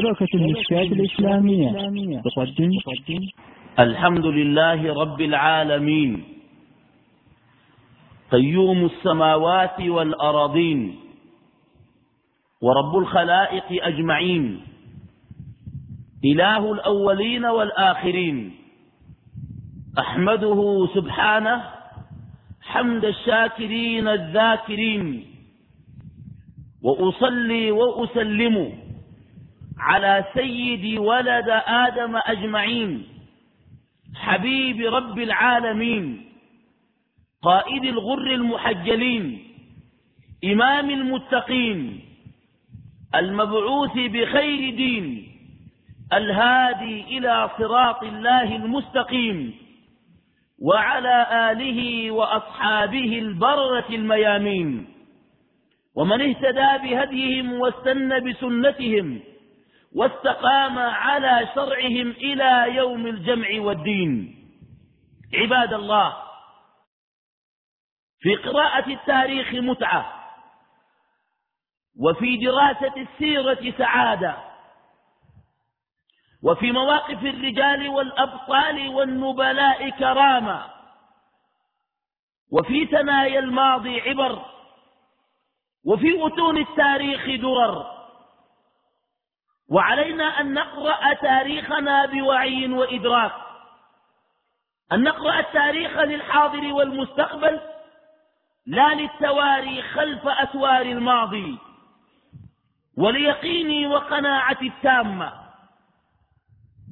شبكة المشكات الإسلامية. تقدم. الحمد لله رب العالمين. قيوم السماوات والأراضين. ورب الخلائق أجمعين. إله الأولين والآخرين. أحمده سبحانه حمد الشاكرين الذاكرين. وأصلي وأسلم على سيد ولد آدم أجمعين حبيب رب العالمين قائد الغر المحجلين إمام المتقين المبعوث بخير دين الهادي إلى صراط الله المستقيم وعلى آله وأصحابه البرة الميامين ومن اهتدى بهديهم واستنى بسنتهم واستقام على شرعهم إلى يوم الجمع والدين. عباد الله في قراءة التاريخ متعة وفي دراسة السيرة سعادة وفي مواقف الرجال والأبطال والنبلاء كرامة وفي ثنايا الماضي عبر وفي أتون التاريخ درر. وعلينا أن نقرأ تاريخنا بوعي وإدراك. أن نقرأ التاريخ للحاضر والمستقبل لا للتواري خلف أسوار الماضي وليقيني وقناعتي التامة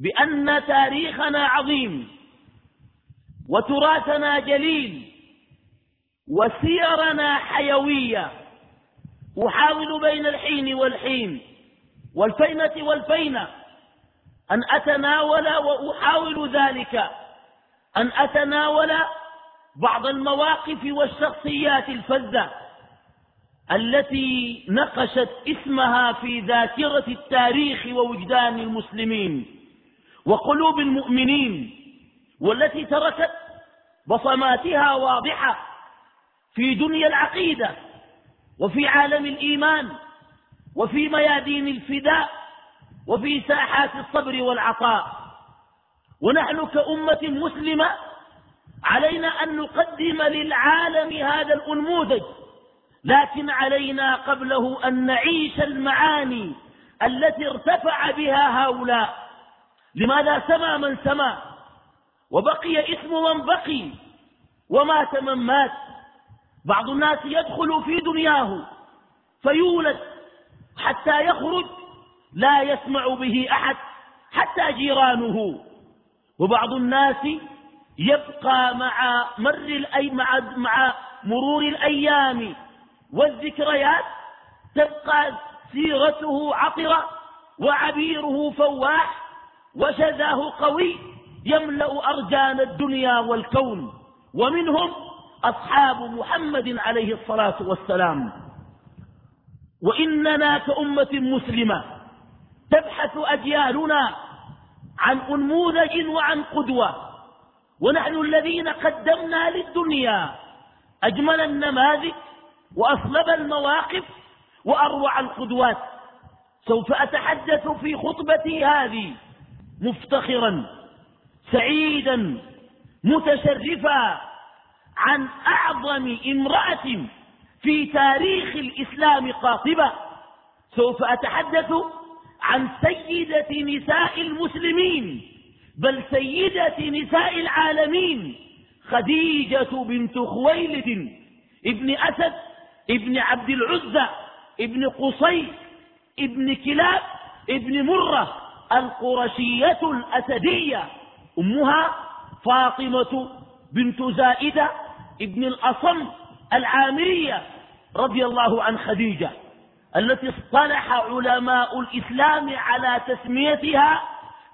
بأن تاريخنا عظيم وتراثنا جليل وسيرنا حيوية أحاول بين الحين والحين. والفينة والفينة. أن أتناول وأحاول ذلك. أن أتناول بعض المواقف والشخصيات الفذة التي نقشت اسمها في ذاكرة التاريخ ووجدان المسلمين وقلوب المؤمنين والتي تركت بصماتها واضحة في دنيا العقيدة وفي عالم الإيمان. وفي ميادين الفداء وفي ساحات الصبر والعطاء. ونحن كأمة مسلمة علينا أن نقدم للعالم هذا الأنموذج لكن علينا قبله أن نعيش المعاني التي ارتفع بها هؤلاء. لماذا سمى من سمى وبقي اسم من بقي ومات من مات. بعض الناس يدخل في دنياه فيولد حتى يخرج لا يسمع به أحد حتى جيرانه. وبعض الناس يبقى مع مر الأي مع, مع مرور الأيام والذكريات تبقى سيرته عطرة وعبيره فواح وشذاه قوي يملأ أرجان الدنيا والكون. ومنهم أصحاب محمد عليه الصلاة والسلام. وإننا كأمة مسلمة تبحث أجيالنا عن أنموذج وعن قدوة. ونحن الذين قدمنا للدنيا أجمل النماذج وأصلب المواقف وأروع القدوات. سوف أتحدث في خطبتي هذه مفتخرا سعيدا متشرفا عن أعظم امرأة في تاريخ الإسلام قاطبة سوف أتحدث عن سيدة نساء المسلمين بل سيدة نساء العالمين خديجة بنت خويلد ابن أسد ابن عبد العزة ابن قصي ابن كلاب ابن مرة القرشية الأسدية أمها فاطمة بنت زائدة ابن الأصم العامرية رضي الله عن خديجة التي اصطلح علماء الإسلام على تسميتها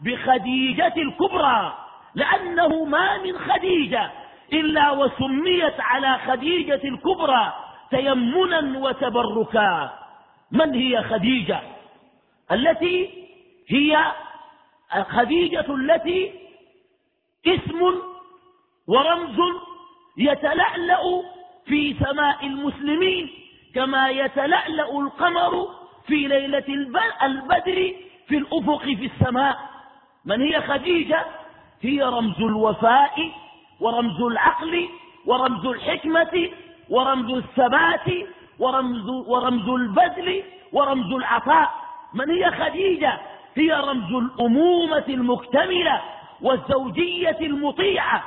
بخديجة الكبرى لأنه ما من خديجة إلا وسميت على خديجة الكبرى تيمنا وتبركا. من هي خديجة؟ التي هي خديجة التي اسم ورمز يتلألأ في سماء المسلمين كما يتلألأ القمر في ليلة البدر في الأفق في السماء. من هي خديجة؟ هي رمز الوفاء ورمز العقل ورمز الحكمة ورمز الثبات ورمز, ورمز البذل ورمز العطاء. من هي خديجة؟ هي رمز الأمومة المكتملة والزوجية المطيعة.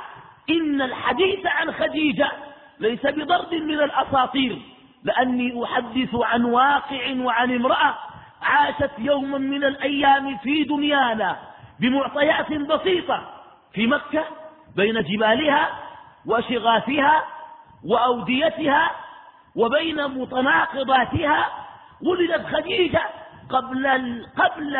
إن الحديث عن خديجة ليس بضرب من الأساطير لأني أحدث عن واقع وعن امرأة عاشت يوما من الأيام في دنيانا بمعطيات بسيطة في مكة بين جبالها وشغافها وأوديتها وبين متناقضاتها ولدت خديجة قبل, قبل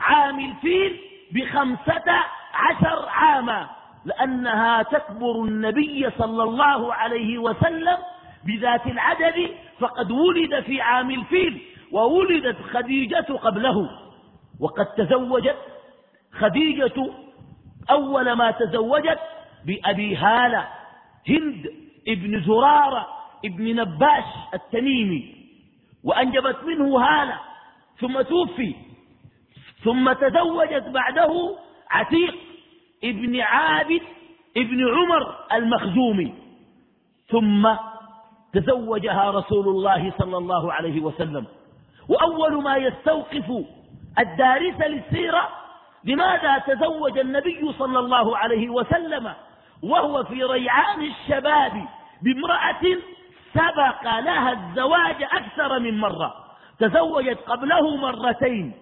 عام الفيل بخمسة عشر عاما. لأنها تكبر النبي صلى الله عليه وسلم بذات العدد فقد ولد في عام الفيل وولدت خديجة قبله. وقد تزوجت خديجة أول ما تزوجت بأبي هالة هند ابن زرارة ابن نباش التميمي. وأنجبت منه هالة ثم توفي ثم تزوجت بعده عتيق ابن عابد ابن عمر المخزومي. ثم تزوجها رسول الله صلى الله عليه وسلم. وأول ما يستوقف الدارس للسيرة لماذا تزوج النبي صلى الله عليه وسلم؟ وهو في ريعان الشباب بامرأة سبق لها الزواج أكثر من مرة. تزوجت قبله مرتين.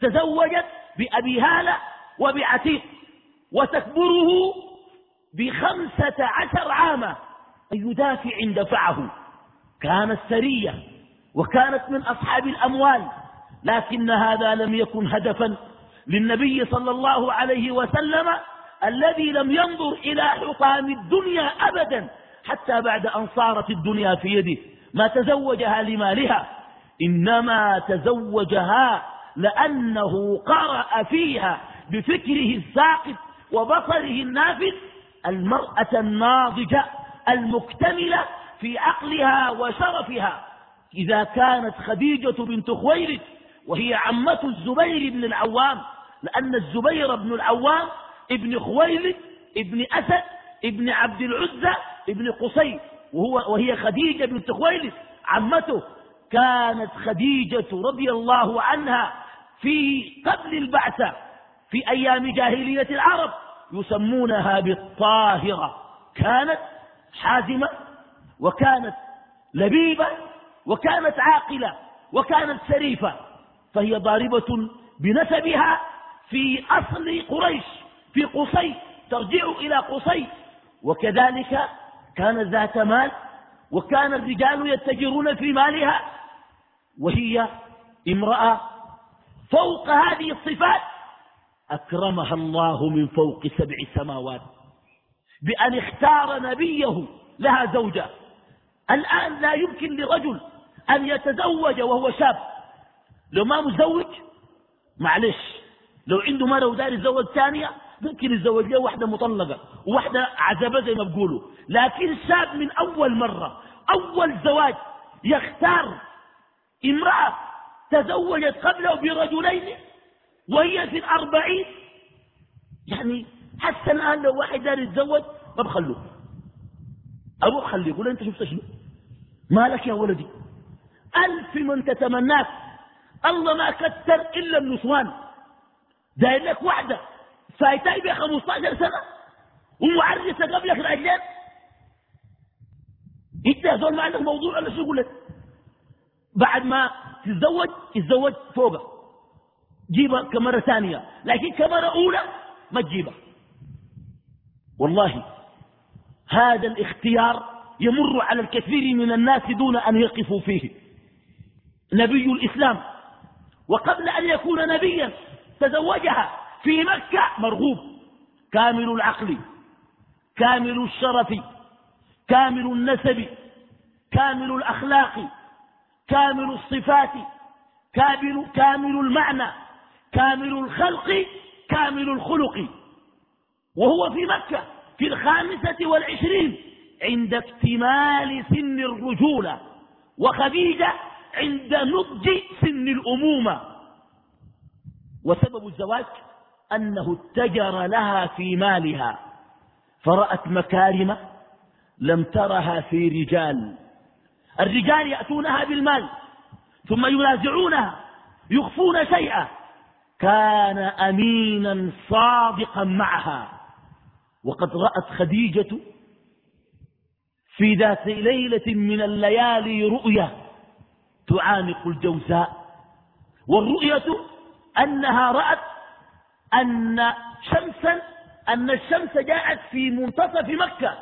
تزوجت بأبي هالة وبعتيق وتكبره بخمسة عشر عاما أي دافع دفعه. كانت سرية وكانت من أصحاب الأموال لكن هذا لم يكن هدفا للنبي صلى الله عليه وسلم الذي لم ينظر إلى حطام الدنيا أبدا حتى بعد أن صارت الدنيا في يده. ما تزوجها لمالها إنما تزوجها لأنه قرأ فيها بفكره الساقط وبصره النافذ المرأة الناضجة المكتملة في عقلها وشرفها. إذا كانت خديجة بنت خويلد وهي عمة الزبير بن العوام لأن الزبير بن العوام ابن خويلد ابن أسد ابن عبد العزة ابن قصي وهو وهي خديجة بنت خويلد عمته. كانت خديجة رضي الله عنها في قبل البعثة. في أيام جاهلية العرب يسمونها بالطاهرة. كانت حازمة وكانت لبيبة وكانت عاقلة وكانت شريفة فهي ضاربة بنسبها في أصل قريش في قصي ترجع إلى قصي. وكذلك كانت ذات مال وكان الرجال يتجرون في مالها. وهي امرأة فوق هذه الصفات أكرمها الله من فوق سبع سماوات بأن اختار نبيه لها زوجة. الآن لا يمكن لرجل أن يتزوج وهو شاب. لو ما متزوج معلش لو عنده مرة ودار يتزوج ثانية ممكن يتزوج له واحدة مطلقة وواحدة عزبة زي ما بقولوا لكن شاب من أول مرة أول زواج يختار امرأة تزوجت قبله برجلين وهي في الأربعين. يعني حتى الآن لو واحد دار يتزوج ما بخلوه. أروح خليه يقول أنت شفت شنو؟ مالك يا ولدي؟ ألف من تتمناك. الله ما كتر إلا النسوان داير لك واحدة. فايتاي ب 15 سنة. ومعرسة قبلك رجلين إنت يا زول ما عندك موضوع ولا شو يقول لك؟ بعد ما تتزوج تتزوج فوقه جيبها كمرة ثانية. لكن كمرة أولى ما تجيبها. والله هذا الاختيار يمر على الكثير من الناس دون أن يقفوا فيه. نبي الإسلام وقبل أن يكون نبيا تزوجها في مكة مرغوب. كامل العقل كامل الشرف كامل النسب كامل الأخلاق كامل الصفات كامل, كامل المعنى. كامل الخلق كامل الخلق. وهو في مكة في الخامسة والعشرين عند اكتمال سن الرجولة. وخديجة عند نضج سن الأمومة. وسبب الزواج أنه اتجر لها في مالها. فرأت مكارم لم ترها في رجال. الرجال يأتونها بالمال ثم ينازعونها يخفون شيئا. كان أمينا صادقا معها. وقد رأت خديجة في ذات ليلة من الليالي رؤيا تعانق الجوزاء. والرؤية أنها رأت أن شمسا أن الشمس جاءت في منتصف مكة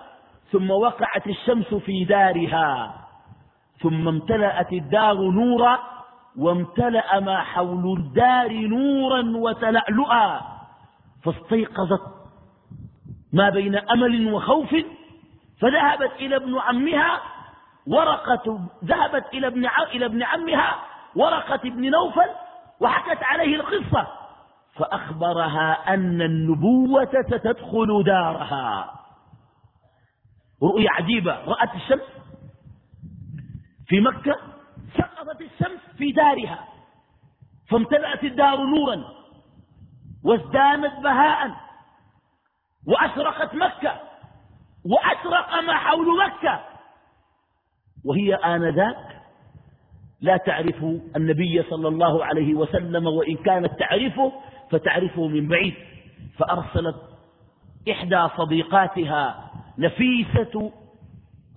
ثم وقعت الشمس في دارها ثم امتلأت الدار نورا وامتلأ ما حول الدار نورا وتلألؤا فاستيقظت ما بين أمل وخوف فذهبت إلى ابن عمها ورقة ذهبت إلى ابن, إلى ابن عمها ورقة ابن نوفل وحكت عليه القصة فأخبرها أن النبوة ستدخل دارها. رؤيا عجيبة رأت الشمس في مكة سقطت الشمس في دارها. فامتلأت الدار نورا وازدانت بهاء وأشرقت مكة وأشرق ما حول مكة. وهي آنذاك لا تعرف النبي صلى الله عليه وسلم وإن كانت تعرفه فتعرفه من بعيد. فأرسلت إحدى صديقاتها نفيسة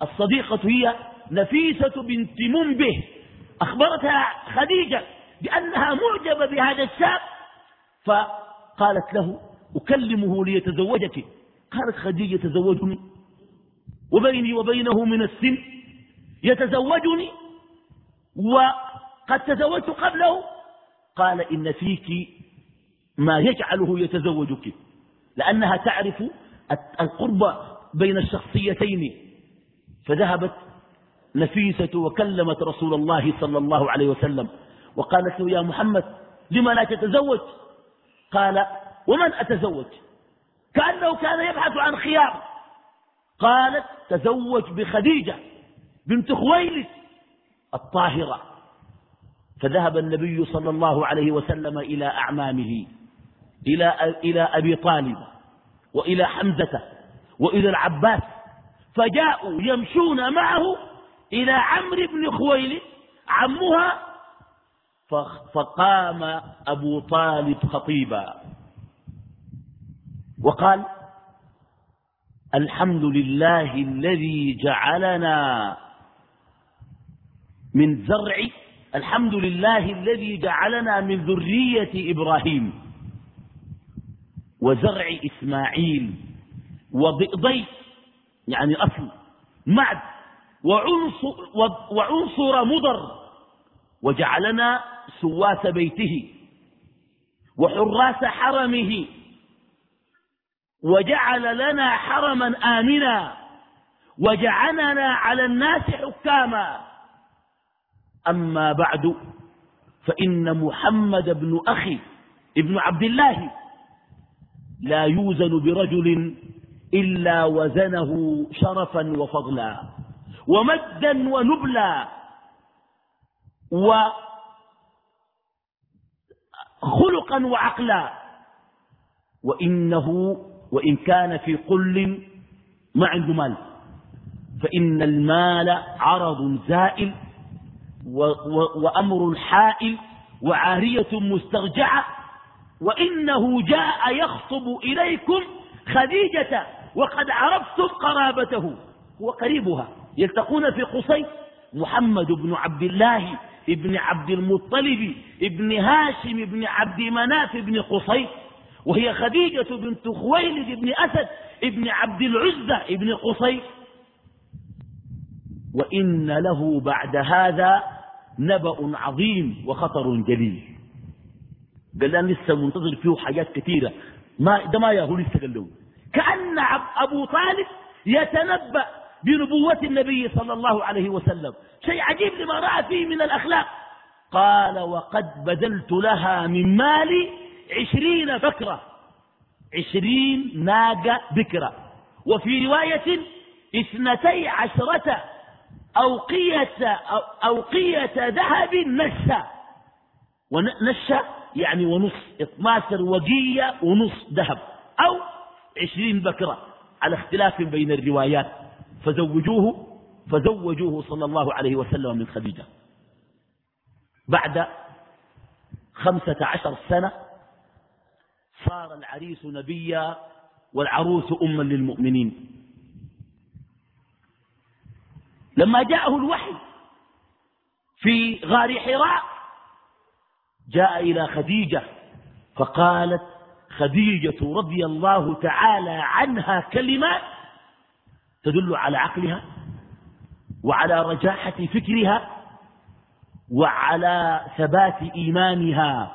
الصديقة هي نفيسة بنت منبه. أخبرتها خديجة بأنها معجبة بهذا الشاب فقالت له أكلمه ليتزوجك. قالت خديجة تزوجني وبيني وبينه من السن يتزوجني. وقد تزوجت قبله. قال إن فيك ما يجعله يتزوجك. لأنها تعرف القرب بين الشخصيتين. فذهبت نفيسة وكلمت رسول الله صلى الله عليه وسلم. وقالت له يا محمد لما لا تتزوج؟ قال ومن أتزوج؟ كأنه كان يبحث عن خيار. قالت تزوج بخديجة بنت خويلد الطاهرة. فذهب النبي صلى الله عليه وسلم إلى أعمامه إلى, إلى أبي طالب وإلى حمزة وإلى العباس. فجاءوا يمشون معه إلى عمرو بن خويلد عمها فقام أبو طالب خطيبا. وقال الحمد لله الذي جعلنا من زرع الحمد لله الذي جعلنا من ذرية إبراهيم وزرع إسماعيل وضئضي يعني أصل معد وعنصر, وعنصر مضر وجعلنا سواس بيته وحراس حرمه وجعل لنا حرما آمنا وجعلنا على الناس حكاما. أما بعد فإن محمد بن أخي ابن عبد الله لا يوزن برجل إلا وزنه شرفا وفضلا. ومجدا ونبلا. وخلقا وعقلا. وإنه وإن كان في قل ما عنده مال فإن المال عرض زائل وأمر حائل وعارية مسترجعة. وإنه جاء يخطب إليكم خديجة وقد عرفتم قرابته. هو قريبها. يلتقون في قصي محمد بن عبد الله ابن عبد المطلب ابن هاشم بن عبد مناف بن قصي وهي خديجة بنت خويلد بن أسد ابن عبد العزة ابن قصي. وإن له بعد هذا نبأ عظيم وخطر جليل. قال لنا لسه منتظر فيه حاجات كثيرة. ما ده ما ياهو لسه قال له. كأن أبو طالب يتنبأ بنبوة النبي صلى الله عليه وسلم. شيء عجيب لما رأى فيه من الأخلاق. قال وقد بذلت لها من مالي عشرين بكرة. عشرين ناقة بكرة. وفي رواية اثنتي عشرة أوقية, أوقية ذهب نشا. ونشا يعني ونص 12 وقية ونص ذهب. أو 20 بكرة. على اختلاف بين الروايات. فزوجوه فزوجوه صلى الله عليه وسلم من خديجة. بعد خمسة عشر سنة صار العريس نبيا والعروس أما للمؤمنين. لما جاءه الوحي في غار حراء جاء إلى خديجة فقالت خديجة رضي الله تعالى عنها كلمات تدل على عقلها وعلى رجاحة فكرها وعلى ثبات إيمانها.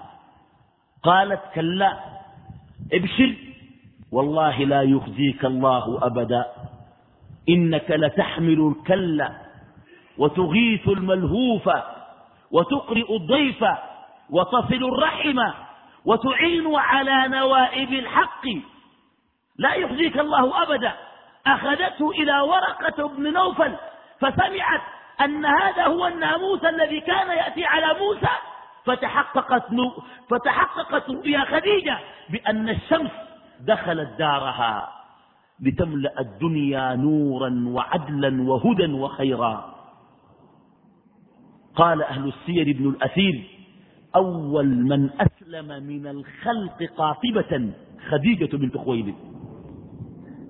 قالت كلا ابشر والله لا يخزيك الله أبدا إنك لتحمل الكل وتغيث الملهوف وتقرئ الضيف وتصل الرحم وتعين على نوائب الحق. لا يخزيك الله أبدا. أخذته إلى ورقة بن نوفل فسمعت أن هذا هو الناموس الذي كان يأتي على موسى فتحققت, فتحققت رؤيا خديجة بأن الشمس دخلت دارها لتملأ الدنيا نورا وعدلا وهدى وخيرا. قال أهل السير ابن الأثير أول من أسلم من الخلق قاطبة خديجة بنت خويلد.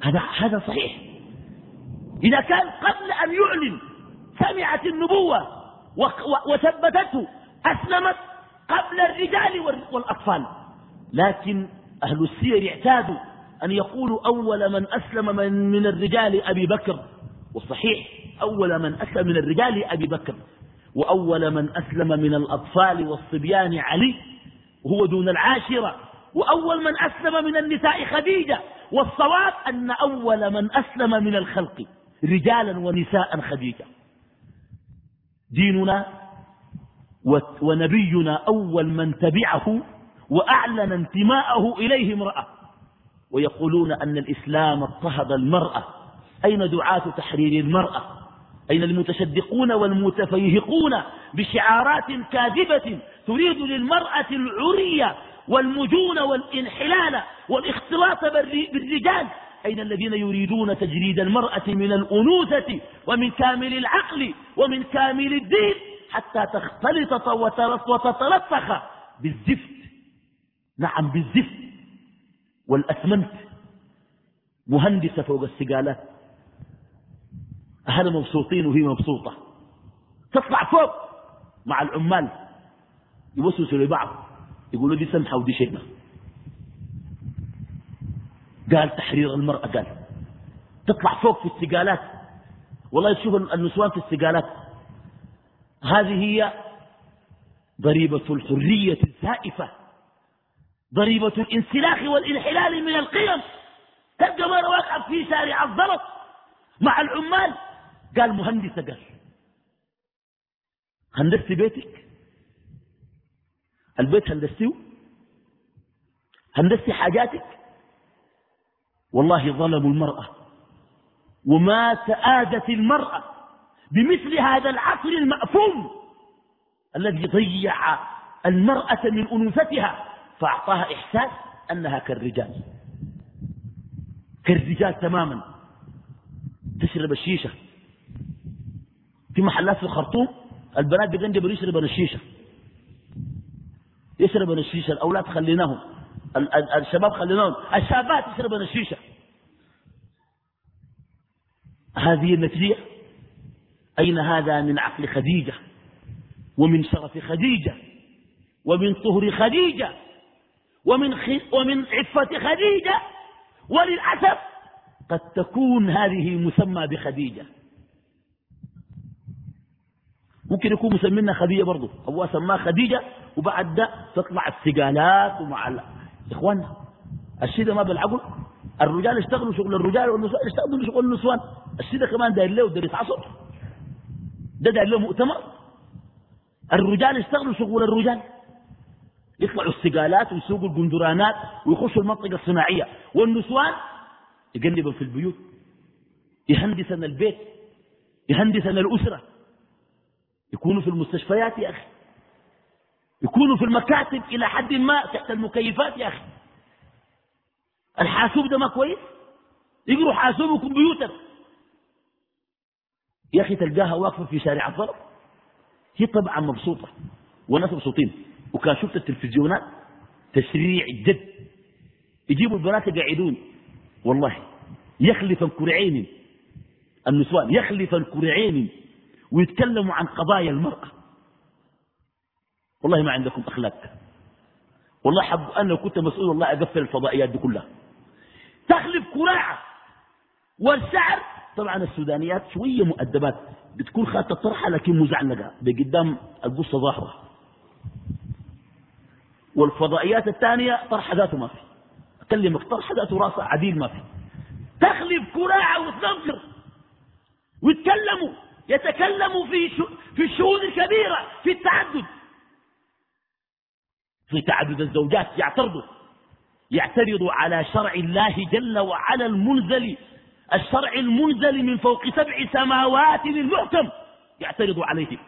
هذا هذا صحيح. إذا كان قبل أن يعلن سمعت النبوة وثبتته أسلمت قبل الرجال والأطفال. لكن أهل السير اعتادوا أن يقولوا أول من أسلم من, من الرجال أبي بكر. والصحيح أول من أسلم من الرجال أبي بكر. وأول من أسلم من الأطفال والصبيان علي وهو دون العاشرة. وأول من أسلم من النساء خديجة. والصواب أن أول من أسلم من الخلق رجالا ونساء خديجة. ديننا ونبينا أول من تبعه وأعلن انتماءه إليه امرأة. ويقولون أن الإسلام اضطهد المرأة. أين دعاة تحرير المرأة؟ أين المتشدقون والمتفيهقون بشعارات كاذبة تريد للمرأة العرية والمجون والانحلال والاختلاط بالرجال. أين الذين يريدون تجريد المرأة من الأنوثة ومن كامل العقل ومن كامل الدين حتى تختلط وتتلطخ بالزفت؟ نعم بالزفت. والأسمنت مهندسة فوق السقالات أهل مبسوطين وهي مبسوطة. تطلع فوق مع العمال. يوسوسوا لبعض. يقولوا دي سمحة ودي شيمة. قال تحرير المرأة قال. تطلع فوق في السقالات والله تشوف النسوان في السقالات هذه هي ضريبة الحرية الزائفة. ضريبة الانسلاخ والانحلال من القيم. تلقى مرة واقع في شارع الضرب مع العمال. قال مهندسة قال. هندست بيتك؟ البيت هندستيه هندستي حاجاتك؟ والله ظلموا المرأة وما تآدت المرأة بمثل هذا العصر المأفوم الذي ضيع المرأة من أنوثتها فأعطاها إحساس أنها كالرجال. كالرجال تماما. تشرب الشيشة. في محلات في الخرطوم البنات بيقندبوا يشربوا الشيشة. يشربوا الشيشة الأولاد خليناهم الشباب خليناهم الشابات يشربوا الشيشة هذه النتيجة؟ أين هذا من عقل خديجة؟ ومن شرف خديجة؟ ومن طهر خديجة؟ ومن, ومن عفة خديجة؟ وللأسف قد تكون هذه مسمى بخديجة. ممكن يكون مسمينا خديجة برضه هو سماه خديجة وبعد ده تطلع السقالات ومع. إخوان الشيء ده ما بالعقل. الرجال يشتغلوا شغل الرجال والنسوان يشتغلوا شغل النسوان. الشيء ده كمان داير له درس عصر. ده داير له مؤتمر. الرجال يشتغلوا شغل الرجال. يطلعوا السقالات ويسوقوا القندرانات ويخشوا المنطقة الصناعية. والنسوان يقلبوا في البيوت. يهندسن البيت. يهندسن الأسرة. يكونوا في المستشفيات يا أخي. يكونوا في المكاتب إلى حد ما تحت المكيفات يا أخي. الحاسوب ده ما كويس؟ يقروا حاسوب وكمبيوتر يا أخي تلقاها واقفة في شارع الضرب. هي طبعا مبسوطة. والناس مبسوطين. وكان شفت التلفزيونات تشريع جد. يجيبوا البنات يقعدون. والله يخلف الكرعين. النسوان يخلف الكرعين. ويتكلموا عن قضايا المرأة. والله ما عندكم أخلاق. والله حب أنا كنت مسؤول والله أقفل الفضائيات دي كلها. تخلف كراعة والشعر. طبعا السودانيات شوية مؤدبات بتكون خاتة طرحة لكن مزعلقة. بقدام القصة ظاهرة. والفضائيات الثانية طرحة ذاته ما في. أكلمك طرحة ذاته راسه عديل ما في. تخلف كراعة وتنظر. ويتكلموا. يتكلموا في في الشؤون الكبيرة في التعدد. في تعدد الزوجات يعترضوا يعترضوا على شرع الله جل وعلا المنزل الشرع المنزل من فوق سبع سماوات المحكم يعترضوا عليه.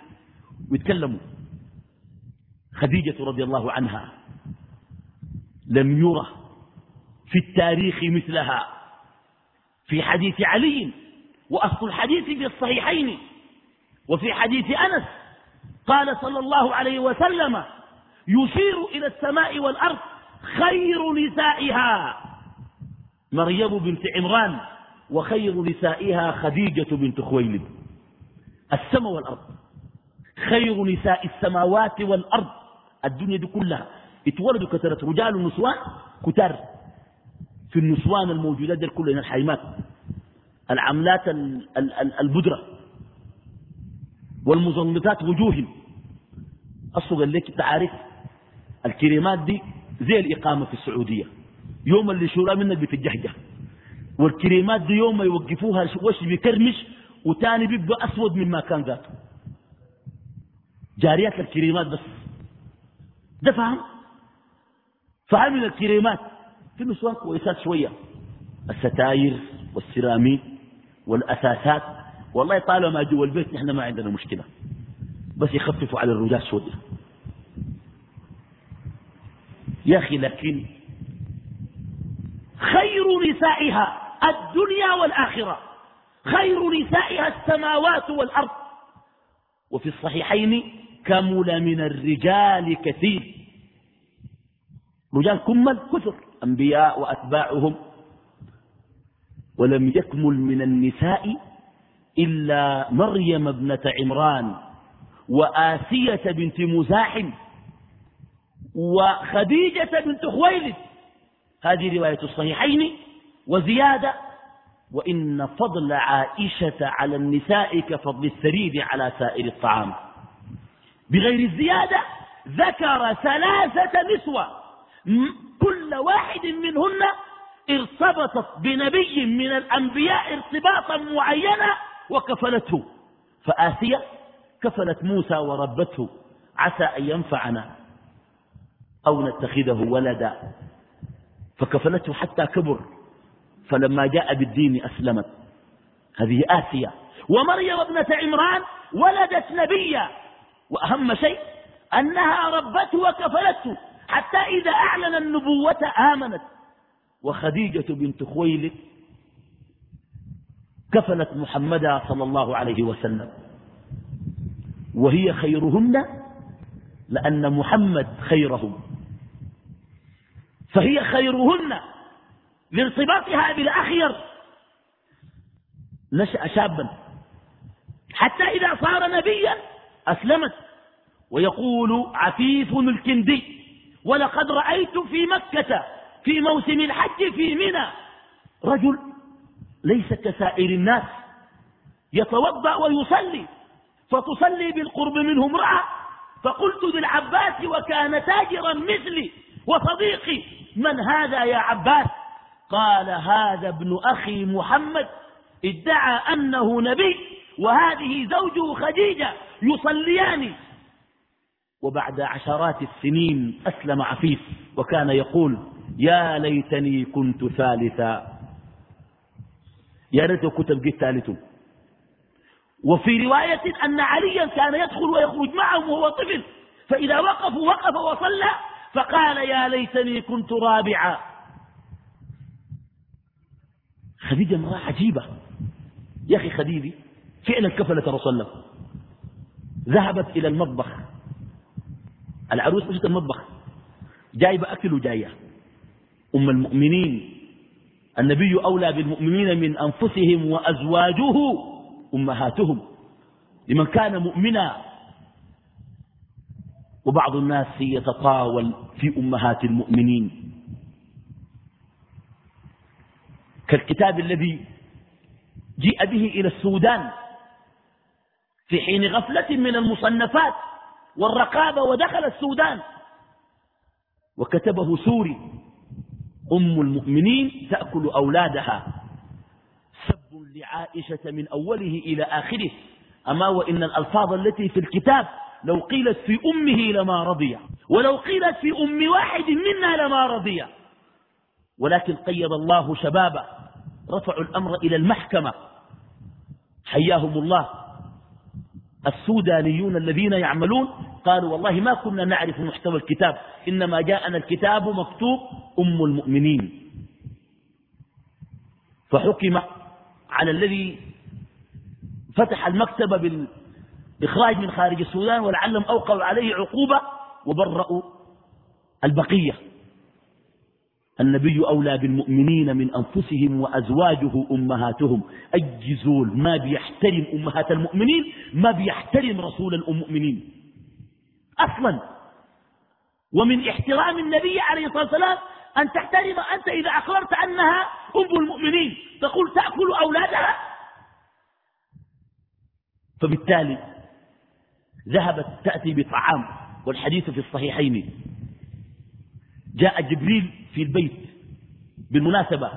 ويتكلموا خديجة رضي الله عنها لم يره في التاريخ مثلها. في حديث علي وأصل الحديث في الصحيحين. وفي حديث أنس قال صلى الله عليه وسلم يشير إلى السماء والأرض خير نسائها. مريم بنت عمران وخير نسائها خديجة بنت خويلد. السماء والأرض. خير نساء السماوات والأرض. الدنيا دي كلها. اتولدوا كثرة رجال ونسوان كتار. في النسوان الموجودات دي كلها الحيمات. العملات البدرة والمظلطات وجوههم. أصل قال لك تعرف الكريمات دي زي الإقامة في السعودية. يوم اللي شورا منك بتجهجه. والكريمات دي يوم يوقفوها وش بيكرمش وتاني بيبقى أسود مما كان ذاته. جاريات الكريمات بس. ده فهم؟ من الكريمات في نسوان كويسات شوية. الستاير والسيراميك. والأساسات. والله طالما جوا البيت نحن ما عندنا مشكلة. بس يخففوا على الرجال شوية يا أخي لكن خير نسائها الدنيا والآخرة. خير نسائها السماوات والأرض. وفي الصحيحين كمل من الرجال كثير. رجال كمل كثر. أنبياء وأتباعهم ولم يكمل من النساء إلا مريم ابنة عمران وآسية بنت مزاحم وخديجة بنت خويلد. هذه رواية الصحيحين وزيادة. وإن فضل عائشة على النساء كفضل الثريد على سائر الطعام. بغير الزيادة ذكر ثلاثة نسوة. كل واحد منهن ارتبطت بنبي من الأنبياء ارتباطا معينا وكفلته. فآسية كفلت موسى وربته. عسى أن ينفعنا أو نتخذه ولدا. فكفلته حتى كبر. فلما جاء بالدين أسلمت. هذه آسية ومريم ابنة عمران ولدت نبيا. وأهم شيء أنها ربته وكفلته. حتى إذا أعلن النبوة آمنت. وخديجة بنت خويلد كفلت محمدا صلى الله عليه وسلم. وهي خيرهن لأن محمد خيرهم. فهي خيرهن لارتباطها بالأخير. نشأ شابا. حتى إذا صار نبيا أسلمت. ويقول عفيف الكندي ولقد رأيت في مكة في موسم الحج في منى. رجل ليس كسائر الناس يتوضأ ويصلي فتصلي بالقرب منه امرأة فقلت للعباس وكان تاجرا مثلي وصديقي من هذا يا عباس؟ قال هذا ابن أخي محمد ادعى أنه نبي وهذه زوجه خديجة يصليان وبعد عشرات السنين أسلم عفيف وكان يقول يا ليتني كنت ثالثا. يا ريت كنت بقيت ثالث وفي رواية أن عليا كان يدخل ويخرج معهم وهو طفل. فإذا وقفوا وقف وصلى فقال يا ليتني كنت رابعا. خديجة امرأة عجيبة. يا أخي خديجة فعلا كفلت رسول الله ذهبت إلى المطبخ. العروس مشت المطبخ. جايبة أكل وجاية. أم المؤمنين. النبي أولى بالمؤمنين من أنفسهم وأزواجه أمهاتهم. لمن كان مؤمنا. وبعض الناس يتطاول في أمهات المؤمنين. كالكتاب الذي جيء به إلى السودان. في حين غفلة من المصنفات والرقابة ودخل السودان. وكتبه سوري. أم المؤمنين تأكل أولادها. سب لعائشة من أوله إلى آخره. أما وإن الألفاظ التي في الكتاب لو قيلت في أمه لما رضي ولو قيلت في أم واحد منا لما رضي. ولكن قيض الله شبابه رفعوا الأمر إلى المحكمة. حياهم الله. السودانيون الذين يعملون قالوا والله ما كنا نعرف محتوى الكتاب إنما جاءنا الكتاب مكتوب أم المؤمنين. فحكم على الذي فتح المكتب بالإخراج من خارج السودان ولعلهم أوقعوا عليه عقوبة وبرأوا البقية. النبي أولى بالمؤمنين من أنفسهم وأزواجه أمهاتهم. أي زول ما بيحترم أمهات المؤمنين ما بيحترم رسول المؤمنين. أصلا. ومن احترام النبي عليه الصلاة والسلام أن تحترم أنت إذا أقررت أنها أم المؤمنين. تقول تأكل أولادها؟ فبالتالي ذهبت تأتي بطعام والحديث في الصحيحين. جاء جبريل في البيت. بالمناسبة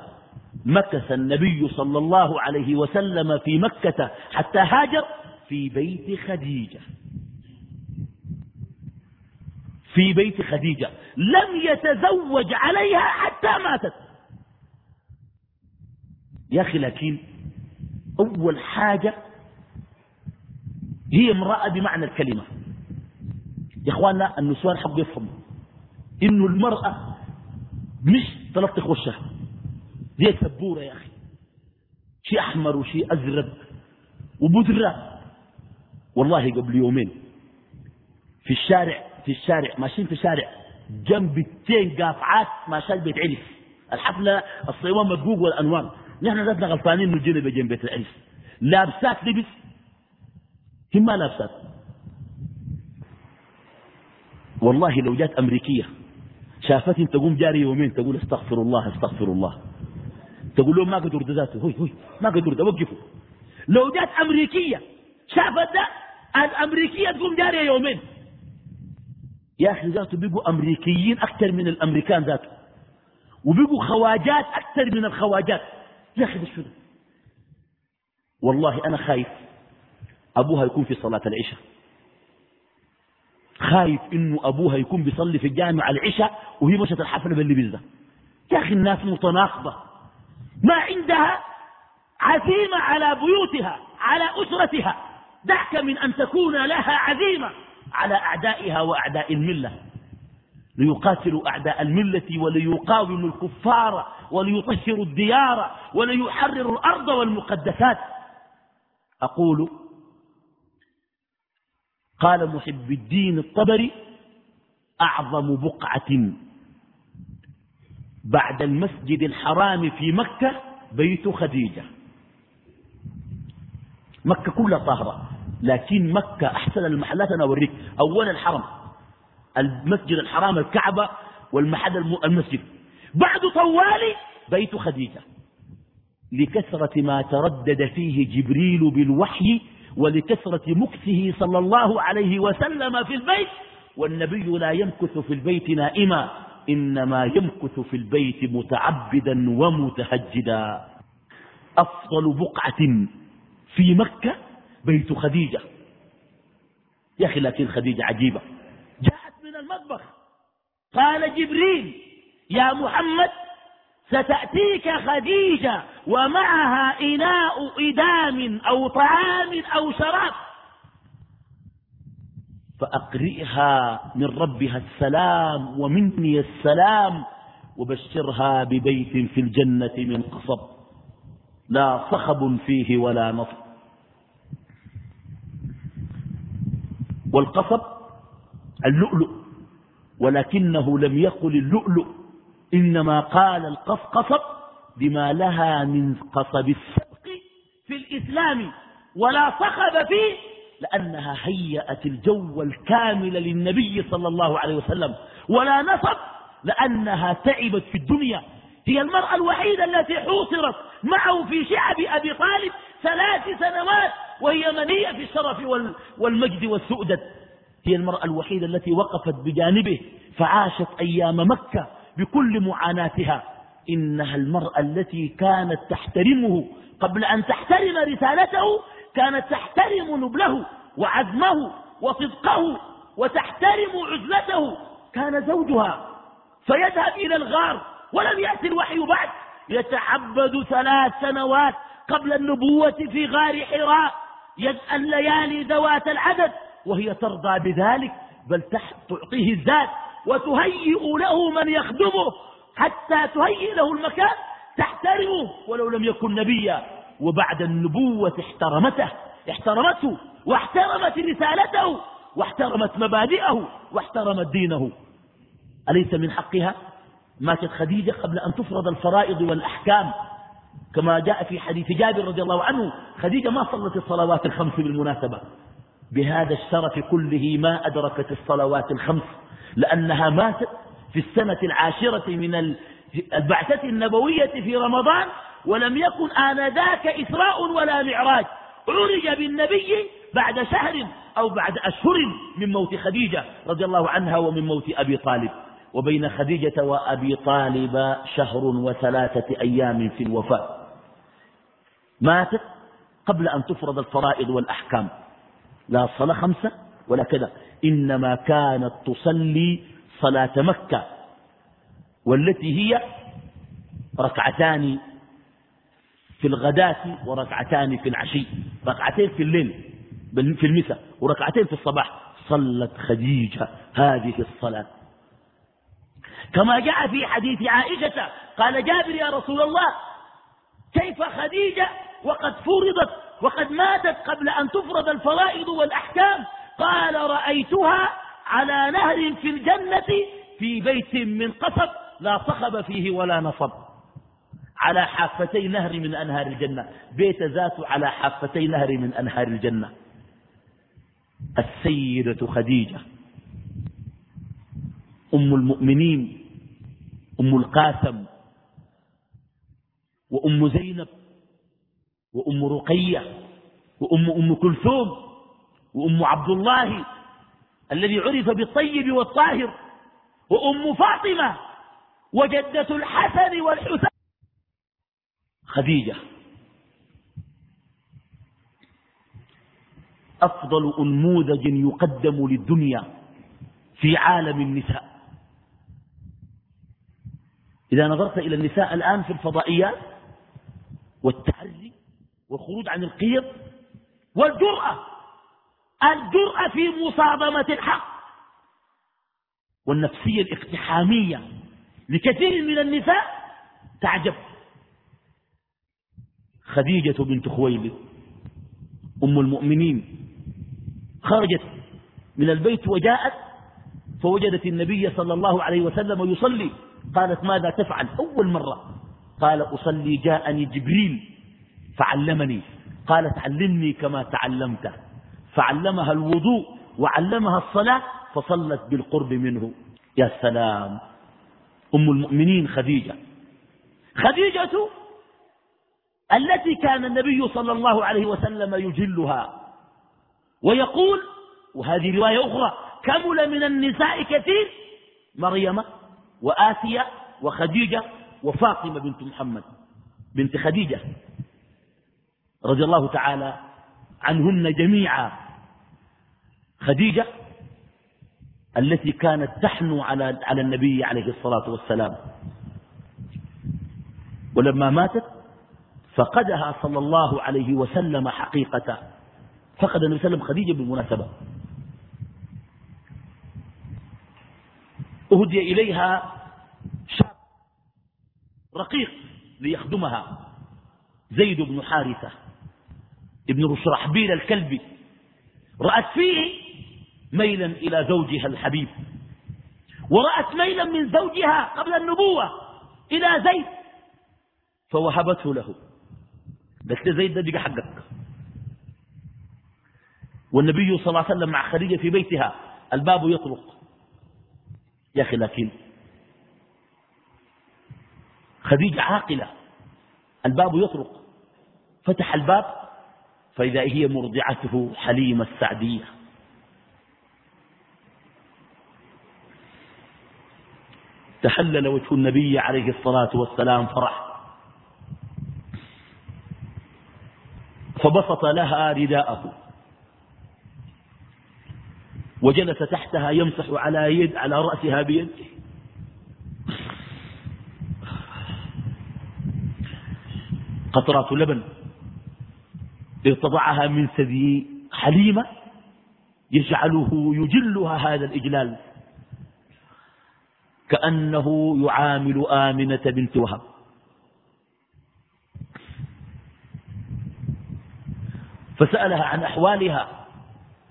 مكث النبي صلى الله عليه وسلم في مكة حتى هاجر في بيت خديجة. في بيت خديجة. لم يتزوج عليها حتى ماتت. يا أخي لكن أول حاجة هي امرأة بمعنى الكلمة. يا إخواننا النسوان حق يفهموا. إنه المرأة مش تلطخ وشها زي سبورة يا أخي. شيء أحمر وشيء أزرق وبذرة والله قبل يومين في الشارع في الشارع ماشيين في الشارع. جنب التين قافعات ما شال بيت عرس الحفلة الصيوان مدقوق والأنوار نحن ذاتنا غلطانين من جنب جنب بيت العرس لابسات لبس. هم ما لابسات. والله لو جات أمريكية شافتهم تقوم جاري يومين تقول استغفر الله استغفر الله. تقول لهم ما قدر ذاته. هوي هوي ما قدر وقفوا. لو جات أمريكية شافت ده الأمريكية تقوم جارية يومين. يا أخي ذاته بيقوا أمريكيين أكثر من الأمريكان ذاته. وبيقوا خواجات أكثر من الخواجات. يا أخي شنو والله أنا خايف أبوها يكون في صلاة العشاء. خايف إنه أبوها يكون بيصلي في الجامع العشاء وهي مشت الحفلة باللبس ده يا أخي الناس متناقضة. ما عندها عزيمة على بيوتها على أسرتها. دعك من أن تكون لها عزيمة على أعدائها وأعداء الملة. ليقاتلوا أعداء الملة وليقاوموا الكفار وليطهروا الديار وليحرروا الأرض والمقدسات. أقول قال محب الدين الطبري أعظم بقعة بعد المسجد الحرام في مكة بيت خديجة. مكة كلها طاهرة لكن مكة أحسن المحلات أنا أوريك. أولا الحرم المسجد الحرام الكعبة والمحل المسجد. بعد طوالي بيت خديجة. لكثرة ما تردد فيه جبريل بالوحي ولكثرة مكثه صلى الله عليه وسلم في البيت والنبي لا يمكث في البيت نائما إنما يمكث في البيت متعبدا ومتهجدا. أفضل بقعة في مكة بيت خديجة. يا أخي لكن خديجة عجيبة. جاءت من المطبخ. قال جبريل يا محمد ستأتيك خديجة ومعها إناء إدام أو طعام أو شراب. فأقرئها من ربها السلام ومني السلام وبشرها ببيت في الجنة من قصب. لا صخب فيه ولا نصب. والقصب اللؤلؤ ولكنه لم يقل اللؤلؤ. إنما قال القصقصب بما لها من قصب السبق في الإسلام ولا صخب فيه لأنها هيأت الجو الكامل للنبي صلى الله عليه وسلم ولا نصب لأنها تعبت في الدنيا. هي المرأة الوحيدة التي حوصرت معه في شعب أبي طالب ثلاث سنوات وهي منية في الشرف والمجد والسؤدد. هي المرأة الوحيدة التي وقفت بجانبه فعاشت أيام مكة بكل معاناتها. إنها المرأة التي كانت تحترمه. قبل أن تحترم رسالته كانت تحترم نبله وعزمه وصدقه وتحترم عزلته. كان زوجها فيذهب إلى الغار ولم يأتي الوحي بعد. يتعبد ثلاث سنوات قبل النبوة في غار حراء يسأل الليالي ذوات العدد وهي ترضى بذلك بل تعطيه الذات. وتهيئ له من يخدمه حتى تهيئ له المكان تحترمه ولو لم يكن نبيا. وبعد النبوة احترمته احترمته واحترمت رسالته واحترمت مبادئه واحترمت دينه. أليس من حقها؟ ماتت خديجة قبل أن تفرض الفرائض والأحكام. كما جاء في حديث جابر رضي الله عنه خديجة ما صلت الصلوات الخمس بالمناسبة. بهذا الشرف كله ما أدركت الصلوات الخمس لأنها ماتت في السنة العاشرة من البعثة النبوية في رمضان ولم يكن آنذاك إسراء ولا معراج. عرج بالنبي بعد شهر أو بعد أشهر من موت خديجة رضي الله عنها ومن موت أبي طالب. وبين خديجة وأبي طالب شهر وثلاثة أيام في الوفاة. ماتت قبل أن تفرض الفرائض والأحكام. لا صلاة خمسة ولا كذا. إنما كانت تصلي صلاة مكة والتي هي ركعتان في الغداة وركعتان في العشي ركعتين في الليل في المساء وركعتين في الصباح. صلت خديجة هذه الصلاة. كما جاء في حديث عائشة قال جابر يا رسول الله كيف خديجة وقد فرضت وقد ماتت قبل أن تفرض الفرائض والأحكام. قال رأيتها على نهر في الجنة في بيت من قصب لا صخب فيه ولا نصب. على حافتي نهر من أنهار الجنة. بيت ذاته على حافتي نهر من أنهار الجنة. السيدة خديجة أم المؤمنين أم القاسم وأم زينب وأم رقية وأم أم كلثوم وأم عبد الله الذي عرف بالطيب والطاهر وأم فاطمة وجدة الحسن والحسين. خديجة. أفضل أنموذج يقدم للدنيا في عالم النساء. إذا نظرت إلى النساء الآن في الفضائيات والتحري والخروج عن القيم والجرأة. الجرأة في مصادمة الحق والنفسية الاقتحامية لكثير من النساء تعجب. خديجة بنت خويلد أم المؤمنين خرجت من البيت وجاءت فوجدت النبي صلى الله عليه وسلم يصلي. قالت ماذا تفعل؟ أول مرة قال أصلي جاءني جبريل. فعلمني. قالت علمني كما تعلمت. فعلمها الوضوء وعلمها الصلاة فصلت بالقرب منه. يا سلام. أم المؤمنين خديجة. خديجة التي كان النبي صلى الله عليه وسلم يجلها. ويقول وهذه رواية أخرى كمل من النساء كثير؟ مريم وآسيا وخديجة وفاطمة بنت محمد. بنت خديجة. رضي الله تعالى عنهن جميعا. خديجة التي كانت تحنو على على النبي عليه الصلاة والسلام. ولما ماتت فقدها صلى الله عليه وسلم حقيقة. فقد النبي صلى الله عليه وسلم خديجة بالمناسبة. أهدي إليها شاب رقيق ليخدمها زيد بن حارثة. ابن رشرحبيل الكلبي رأت فيه ميلا إلى زوجها الحبيب ورأت ميلا من زوجها قبل النبوة إلى زيد فوهبته له. قالت زيد ده بقى حقك. والنبي صلى الله عليه وسلم مع خديجة في بيتها الباب يطرق. يا أخي لكن خديجة عاقلة الباب يطرق. فتح الباب فإذا هي مرضعته حليمة السعدية. تحلل وجه النبي عليه الصلاة والسلام فرح. فبسط لها رداءه. وجلس تحتها يمسح على يد على رأسها بيده. قطرات لبن. ارتضعها من ثدي حليمة يجعله يجلها هذا الإجلال. كأنه يعامل آمنة بنت وهب. فسألها عن أحوالها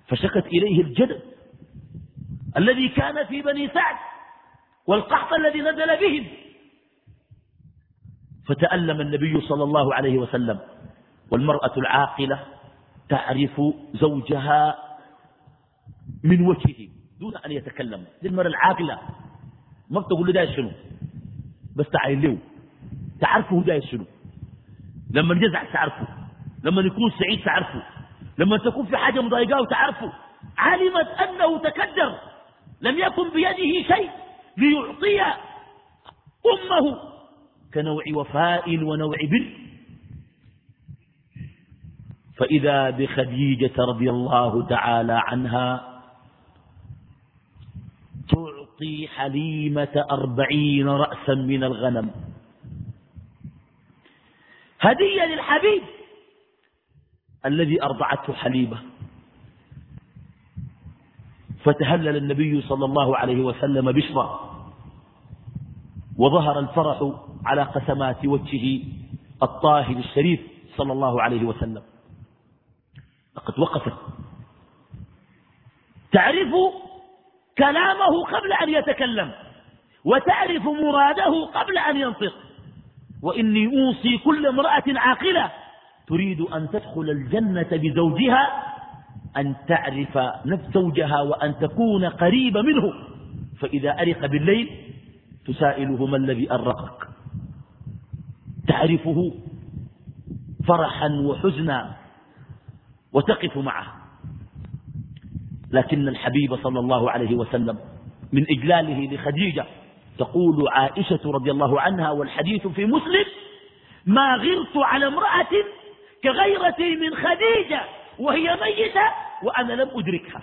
فشكت إليه الجدل الذي كان في بني سعد والقحط الذي نزل بهم. فتألم النبي صلى الله عليه وسلم. والمرأة العاقلة تعرف زوجها من وجهه دون أن يتكلم. للمرأة العاقلة. ما بتقول له داير شنو؟ بس تعين له. تعرفه داير شنو؟ لما يجزع تعرفه. لما يكون سعيد تعرفه. لما تكون في حاجة مضايقاه تعرفه. علمت أنه تكدر. لم يكن بيده شيء ليعطي أمه كنوع وفاء ونوع بر. فإذا بخديجة رضي الله تعالى عنها تعطي حليمة أربعين رأسا من الغنم. هدية للحبيب الذي أرضعته حليمة. فتهلل النبي صلى الله عليه وسلم بشرا. وظهر الفرح على قسمات وجهه الطاهر الشريف صلى الله عليه وسلم. لقد وقفت. تعرف كلامه قبل أن يتكلم وتعرف مراده قبل أن ينطق. وإني أوصي كل امرأة عاقلة تريد أن تدخل الجنة بزوجها أن تعرف نفس زوجها وأن تكون قريبة منه. فإذا أرق بالليل تسائله ما الذي أرقك. تعرفه فرحا وحزنا. وتقف معه. لكن الحبيب صلى الله عليه وسلم من إجلاله لخديجة تقول عائشة رضي الله عنها والحديث في مسلم ما غرت على امرأة كغيرتي من خديجة وهي ميتة وأنا لم أدركها.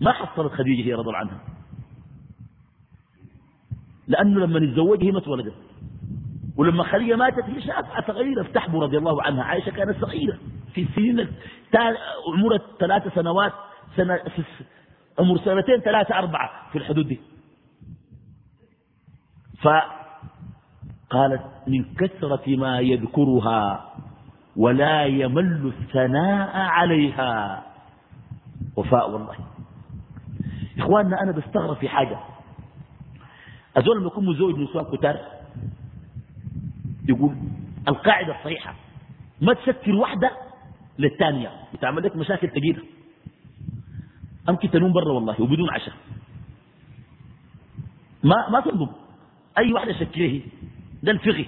ما حصلت خديجة هي رضي الله عنها؟ لأنه لما نتزوج هي ما اتولدت ولما خديجة ماتت شافعة صغيرة افتحبوا رضي الله عنها. عائشة كانت صغيرة في سنين عمرها ثلاث سنوات سنة عمر سنتين ثلاثة أربعة في الحدود دي. فقالت من كثرة ما يذكرها ولا يمل الثناء عليها. وفاء والله. إخواننا أنا بستغرب في حاجة. أزول لما يكون مزوج نسوان كتار يقول القاعدة الصحيحة. ما تسكر واحدة للثانية. بتعمل لك مشاكل ثقيلة أمكن تنوم برا والله وبدون عشاء. ما ما تنضم أي واحدة شكله ده الفقه.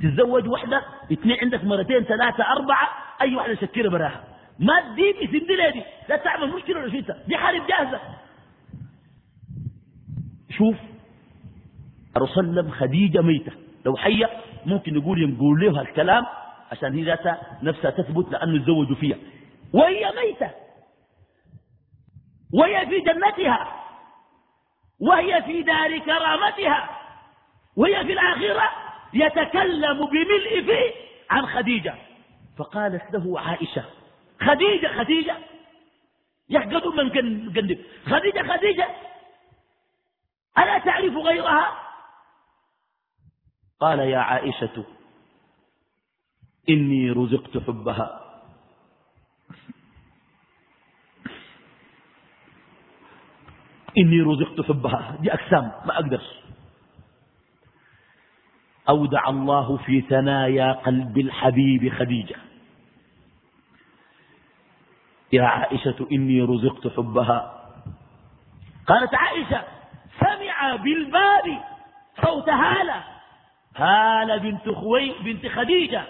تتزوج واحدة اثنين عندك مرتين ثلاثة أربعة أي واحدة شكله براها. ما تديم اسم دي لدي لا تعمل مشكلة ولا شيء. دي حارب جاهزة. شوف الرسول خديجة ميتة. لو حية ممكن نقول ينقول لها الكلام عشان هي ذاتها نفسها تثبت لأنه يتزوجوا فيها. وهي ميتة. وهي في جنتها. وهي في دار كرامتها. وهي في الآخرة يتكلم بملء فيه عن خديجة. فقالت له عائشة خديجة خديجة. يحقدوا من قندب. خديجة خديجة تعرف غيرها؟ قال يا عائشة إني رزقت حبها. إني رزقت حبها. دي أقسام ما أقدر أودع الله في ثنايا قلب الحبيب خديجة. يا عائشة إني رزقت حبها. قالت عائشة سمع بالباب صوت هالة هالة بنت خوي بنت خديجة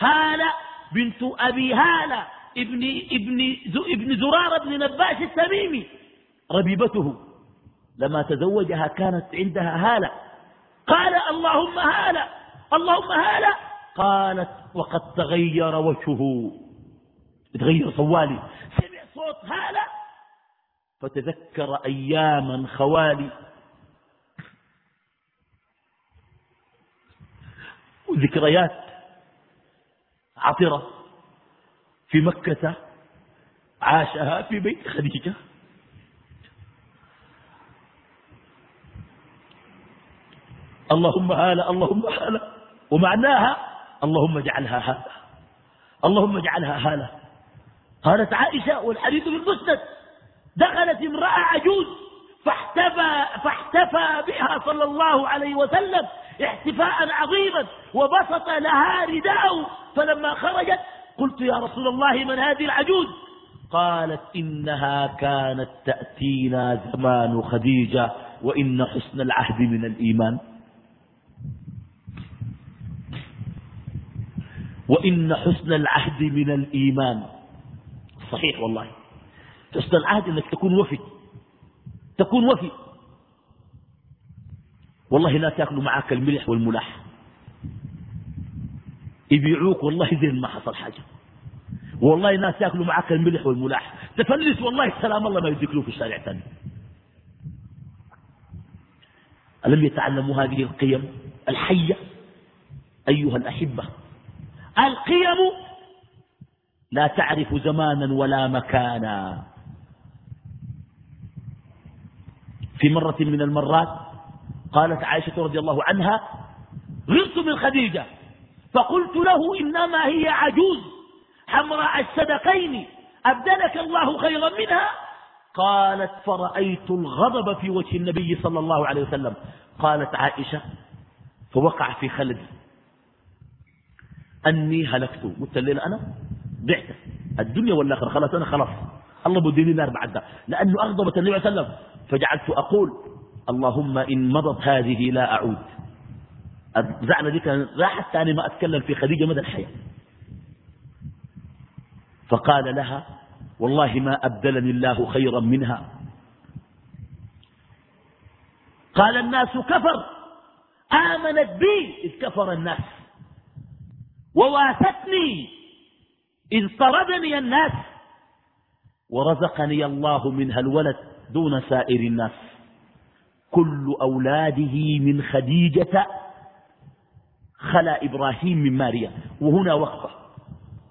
هالة بنت أبي هالة ابن, ابن, ابن زرار بن نباش التميمي ربيبته. لما تزوجها كانت عندها هالة قال اللهم هالة اللهم هالة قالت وقد تغير وجهه. تغير صوالي. سمع صوت هالة فتذكر أياما خوالي. وذكريات عطرة. في مكة عاشها في بيت خديجة. اللهم هالة اللهم هالة ومعناها اللهم اجعلها هالة اللهم اجعلها هالة قالت عائشة والحديث في المسند دخلت امرأة عجوز فاحتفى, فاحتفى بها صلى الله عليه وسلم احتفاء عظيما وبسط لها رداءه فلما خرجت قلت يا رسول الله من هذه العجوز قالت إنها كانت تأتينا زمان خديجة وإن حسن العهد من الإيمان وإن حسن العهد من الإيمان صحيح والله حسن العهد أنك تكون وفي تكون وفي. والله ناس ياكلوا معاك الملح والملح. يبيعوك والله زي ما حصل حاجة. والله ناس ياكلوا معاك الملح والملح. تفلس والله سلام الله ما يديك له في الشارع ثاني ألم يتعلموا هذه القيم؟ الحية. أيها الأحبة القيم لا تعرف زمانا ولا مكانا. في مرة من المرات قالت عائشة رضي الله عنها غرت من خديجة. فقلت له إنما هي عجوز حمراء السدقين أبدلك الله خيرا منها. قالت فرأيت الغضب في وجه النبي صلى الله عليه وسلم. قالت عائشة فوقع في خلدي. أني هلكت. قلت الليلة أنا بعت. الدنيا والآخرة خلاص أنا خلاص. الله بديني نار بعد لأنه أغضبت النبي صلى الله عليه وسلم. فجعلت أقول اللهم إن مضت هذه لا أعود. الزعلة دي كان راحت ثاني ما أتكلم في خديجة مدى الحياة. فقال لها والله ما أبدلني الله خيرا منها. قال الناس كفر. آمنت بي إذ كفر الناس. وواثتني إذ طردني الناس. ورزقني الله منها الولد. دون سائر الناس. كل أولاده من خديجة خلا إبراهيم من ماريا. وهنا وقفة.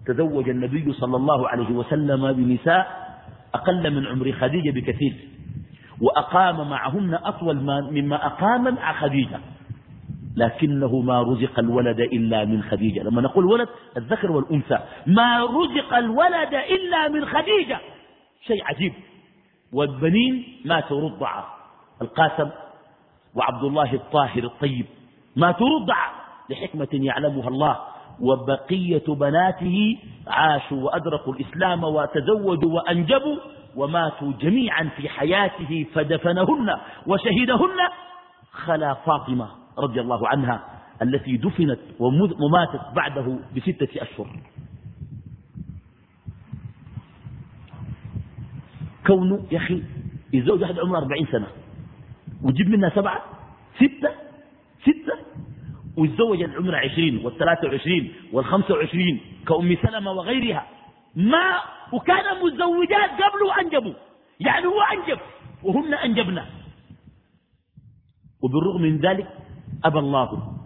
تزوج النبي صلى الله عليه وسلم بنساء أقل من عمر خديجة بكثير. وأقام معهن أطول مما أقام مع خديجة. لكنه ما رزق الولد إلا من خديجة. لما نقول ولد الذكر والأنثى. ما رزق الولد إلا من خديجة. شيء عجيب. والبنين ماتوا رضعا القاسم وعبد الله الطاهر الطيب. ماتوا رضعا لحكمة يعلمها الله. وبقية بناته عاشوا وأدركوا الإسلام وتزوجوا وأنجبوا وماتوا جميعا في حياته فدفنهن وشهدهن. خلا فاطمة رضي الله عنها التي دفنت وماتت بعده بستة أشهر. كونه يا أخي يتزوج واحد عمره أربعين سنة ويجيب منها سبعة ستة ستة ويتزوج العمر عشرين والثلاثة وعشرين والخمسة وعشرين كأم سلمة وغيرها. ما وكان متزوجات قبله وأنجبوا يعني هو أنجب وهن أنجبنا. وبالرغم من ذلك أبى الله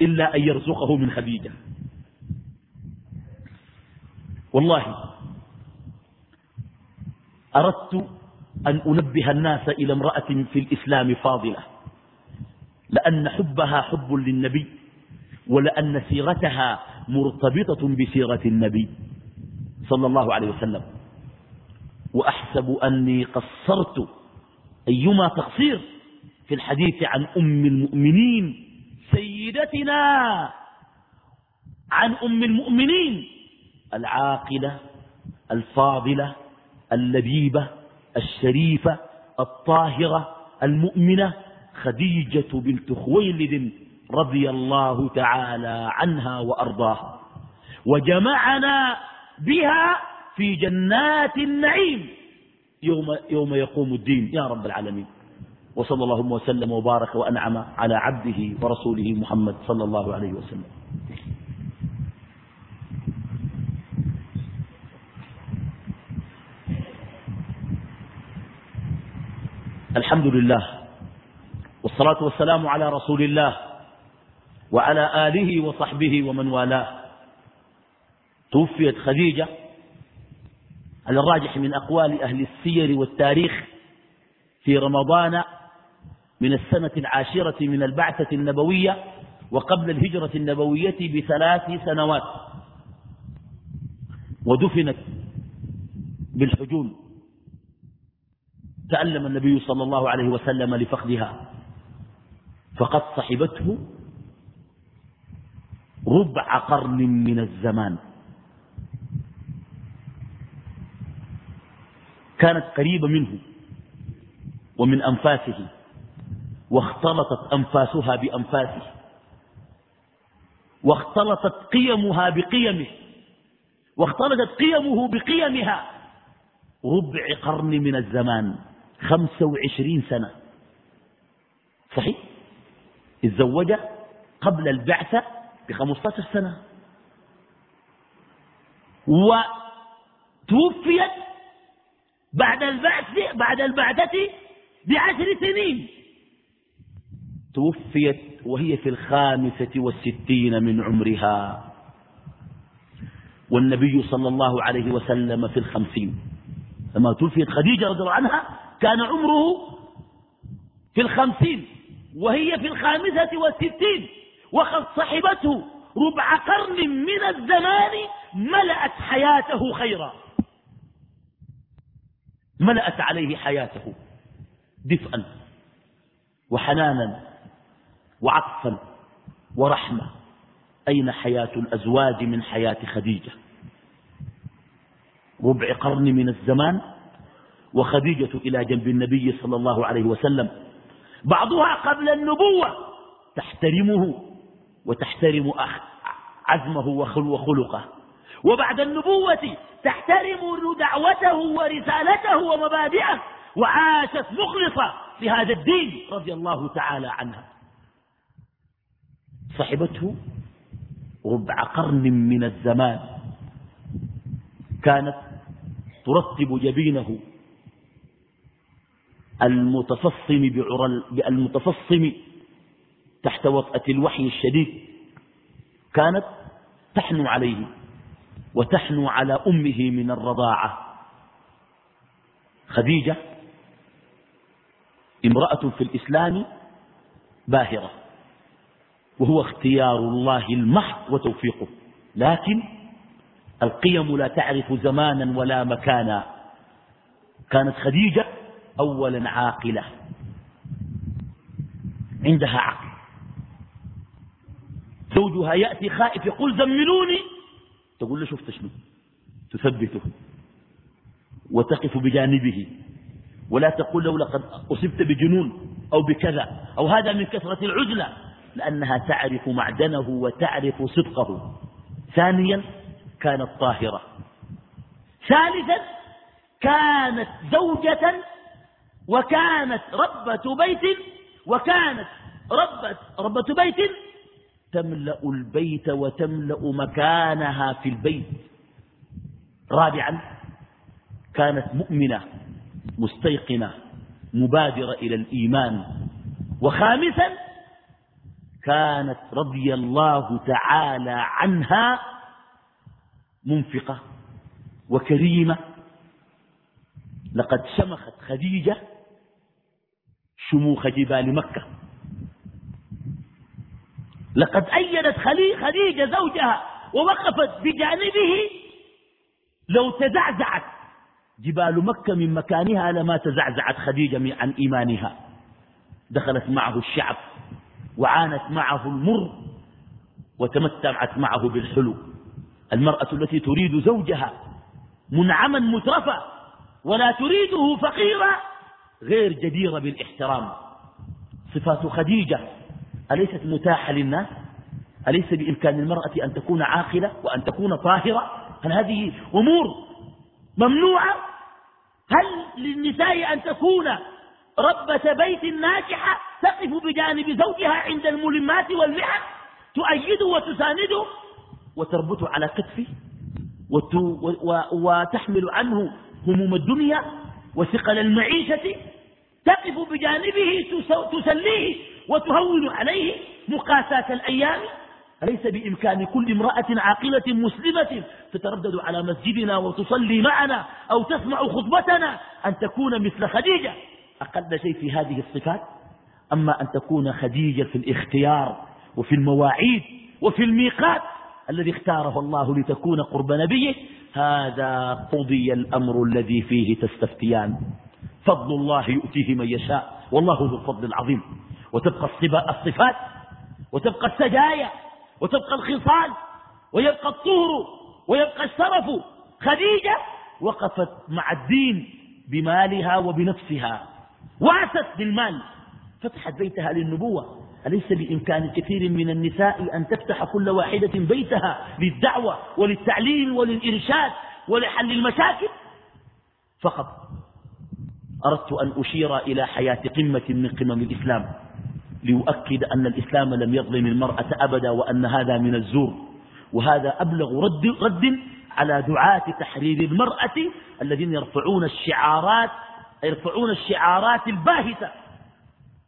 إلا أن يرزقه من خديجة. والله أردت أن أنبه الناس إلى امرأة في الإسلام فاضلة لأن حبها حب للنبي ولأن سيرتها مرتبطة بسيرة النبي صلى الله عليه وسلم. وأحسب أني قصرت أيما تقصير في الحديث عن أم المؤمنين سيدتنا عن أم المؤمنين العاقلة الفاضلة اللبيبة الشريفة الطاهرة المؤمنة خديجة بنت خويلد رضي الله تعالى عنها وأرضاها. وجمعنا بها في جنات النعيم. يوم, يوم يقوم الدين. يا رب العالمين. وصلى الله وسلم وبارك وأنعم على عبده ورسوله محمد صلى الله عليه وسلم. الحمد لله والصلاة والسلام على رسول الله وعلى آله وصحبه ومن والاه. توفيت خديجة على الراجح من أقوال أهل السير والتاريخ في رمضان من السنة العاشرة من البعثة النبوية وقبل الهجرة النبوية بثلاث سنوات. ودفنت بالحجون. تألم النبي صلى الله عليه وسلم لفقدها. فقد صحبته ربع قرن من الزمان. كانت قريبة منه ومن أنفاسه واختلطت أنفاسها بأنفاسه واختلطت قيمها بقيمه واختلطت قيمه بقيمها. ربع قرن من الزمان. خمسة وعشرين سنة. صحيح؟ اتزوج قبل البعثة بخمسة سنة. وتوفيت بعد البعث بعد البعثة بعشر سنين. توفيت وهي في الخامسة والستين من عمرها. والنبي صلى الله عليه وسلم في الخمسين. لما توفيت خديجة رضي الله عنها كان عمره في الخمسين وهي في الخامسة والستين وقد صحبته ربع قرن من الزمان ملأت حياته خيرا. ملأت عليه حياته دفئا وحنانا وعطفا ورحمة. أين حياة الأزواج من حياة خديجة؟ ربع قرن من الزمان وخديجة إلى جنب النبي صلى الله عليه وسلم. بعضها قبل النبوة تحترمه وتحترم عزمه وخلقه. وبعد النبوة تحترم دعوته ورسالته ومبادئه. وعاشت مخلصة لهذا الدين رضي الله تعالى عنها. صحبته ربع قرن من الزمان كانت ترتب جبينه المتفصم بعرى المتفصم تحت وطأة الوحي الشديد كانت تحنو عليه وتحنو على أمه من الرضاعة. خديجة امرأة في الإسلام باهرة وهو اختيار الله المحض وتوفيقه. لكن القيم لا تعرف زمانا ولا مكانا. كانت خديجة أولا عاقلة. عندها عقل. زوجها يأتي خائف يقول زملوني تقول له شفت شنو؟ تثبته. وتقف بجانبه. ولا تقول له لقد أصبت بجنون أو بكذا أو هذا من كثرة العزلة. لأنها تعرف معدنه وتعرف صدقه. ثانيا كانت طاهرة. ثالثا كانت زوجة وكانت ربة بيت وكانت ربة, ربة بيت تملأ البيت وتملأ مكانها في البيت. رابعا كانت مؤمنة مستيقنة مبادرة إلى الإيمان. وخامسا كانت رضي الله تعالى عنها منفقة وكريمة. لقد شمخت خديجة شموخ جبال مكة. لقد أيدت خديجة زوجها ووقفت بجانبه. لو تزعزعت جبال مكة من مكانها لما تزعزعت خديجة عن إيمانها. دخلت معه الشعب وعانت معه المر وتمتعت معه بالحلو. المرأة التي تريد زوجها منعما مترفا ولا تريده فقيرا. غير جديرة بالاحترام. صفات خديجة أليست متاحة للناس؟ أليس بإمكان المرأة أن تكون عاقلة وأن تكون طاهرة؟ هل هذه أمور ممنوعة؟ هل للنساء أن تكون ربة بيت ناجحة تقف بجانب زوجها عند الملمات والمحن؟ تؤيده وتسانده وتربط على كتفه وتحمل عنه هموم الدنيا؟ وثقل المعيشة تقف بجانبه تسليه وتهون عليه مقاساة الأيام. أليس بإمكان كل امرأة عاقلة مسلمة تتردد على مسجدنا وتصلي معنا أو تسمع خطبتنا أن تكون مثل خديجة؟ أقل شيء في هذه الصفات. أما أن تكون خديجة في الاختيار وفي المواعيد وفي الميقات الذي اختاره الله لتكون قرب نبيه هذا قضي الأمر الذي فيه تستفتيان. فضل الله يؤتيه من يشاء والله ذو الفضل العظيم. وتبقى الصفات وتبقى السجايا وتبقى الخصال ويبقى الطهر ويبقى الشرف. خديجة وقفت مع الدين بمالها وبنفسها وعست بالمال. فتحت بيتها للنبوة. أليس بإمكان كثير من النساء أن تفتح كل واحدة بيتها للدعوة وللتعليم وللإرشاد ولحل المشاكل؟ فقط. أردت أن أشير إلى حياة قمة من قمم الإسلام ليؤكد أن الإسلام لم يظلم المرأة أبدا وأن هذا من الزور وهذا أبلغ رد, رد على دعاة تحرير المرأة الذين يرفعون الشعارات يرفعون الشعارات الباهتة.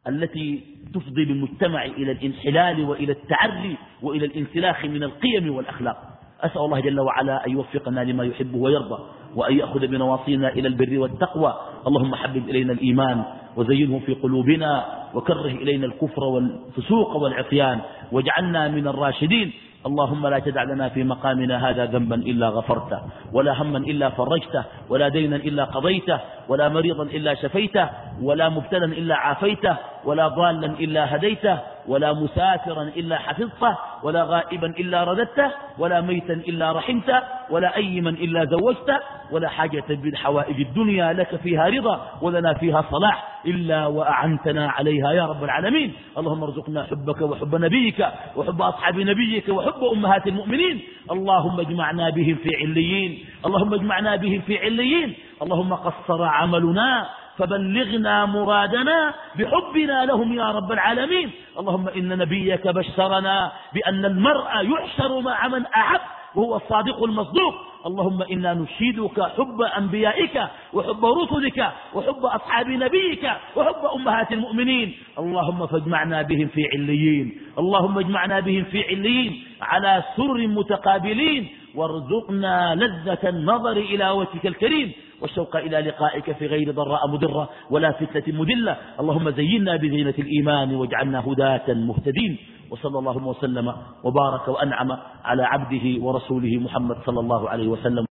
التي تفضي بالمجتمع إلى الانحلال وإلى التعري وإلى الانسلاخ من القيم والأخلاق. أسأل الله جل وعلا أن يوفقنا لما يحب ويرضى وأن يأخذ بنواصينا إلى البر والتقوى. اللهم حبب إلينا الإيمان وزينه في قلوبنا وكره إلينا الكفر والفسوق والعصيان واجعلنا من الراشدين. اللهم لا تدع لنا في مقامنا هذا ذنبا إلا غفرته ولا هما إلا فرجته ولا دينا إلا قضيته. ولا مريضا إلا شفيته ولا مبتلا إلا عافيته ولا ضالا إلا هديته ولا مسافرا إلا حفظته ولا غائبا إلا رددته ولا ميتا إلا رحمته ولا أيما إلا زوجته ولا حاجة من حوائج الدنيا لك فيها رضا ولنا فيها صلاح إلا وأعنتنا عليها يا رب العالمين. اللهم ارزقنا حبك وحب نبيك وحب أصحاب نبيك وحب أمهات المؤمنين. اللهم اجمعنا بهم في عليين. اللهم اجمعنا بهم في عليين. اللهم قصر عملنا فبلغنا مرادنا بحبنا لهم يا رب العالمين. اللهم إن نبيك بشرنا بأن المرء يحشر مع من أحب وهو الصادق المصدوق. اللهم إنا نشهدك حب أنبيائك وحب رسلك وحب أصحاب نبيك وحب أمهات المؤمنين. اللهم فاجمعنا بهم في عليين. اللهم اجمعنا بهم في عليين على سر متقابلين وارزقنا لذة النظر إلى وجهك الكريم والشوق إلى لقائك في غير ضراء مضرة ولا فتنة مدلة اللهم زينا بزينة الإيمان واجعلنا هداة مهتدين. وصلى الله وسلم وبارك وأنعم على عبده ورسوله محمد صلى الله عليه وسلم.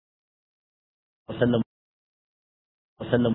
وسلم. وسلم.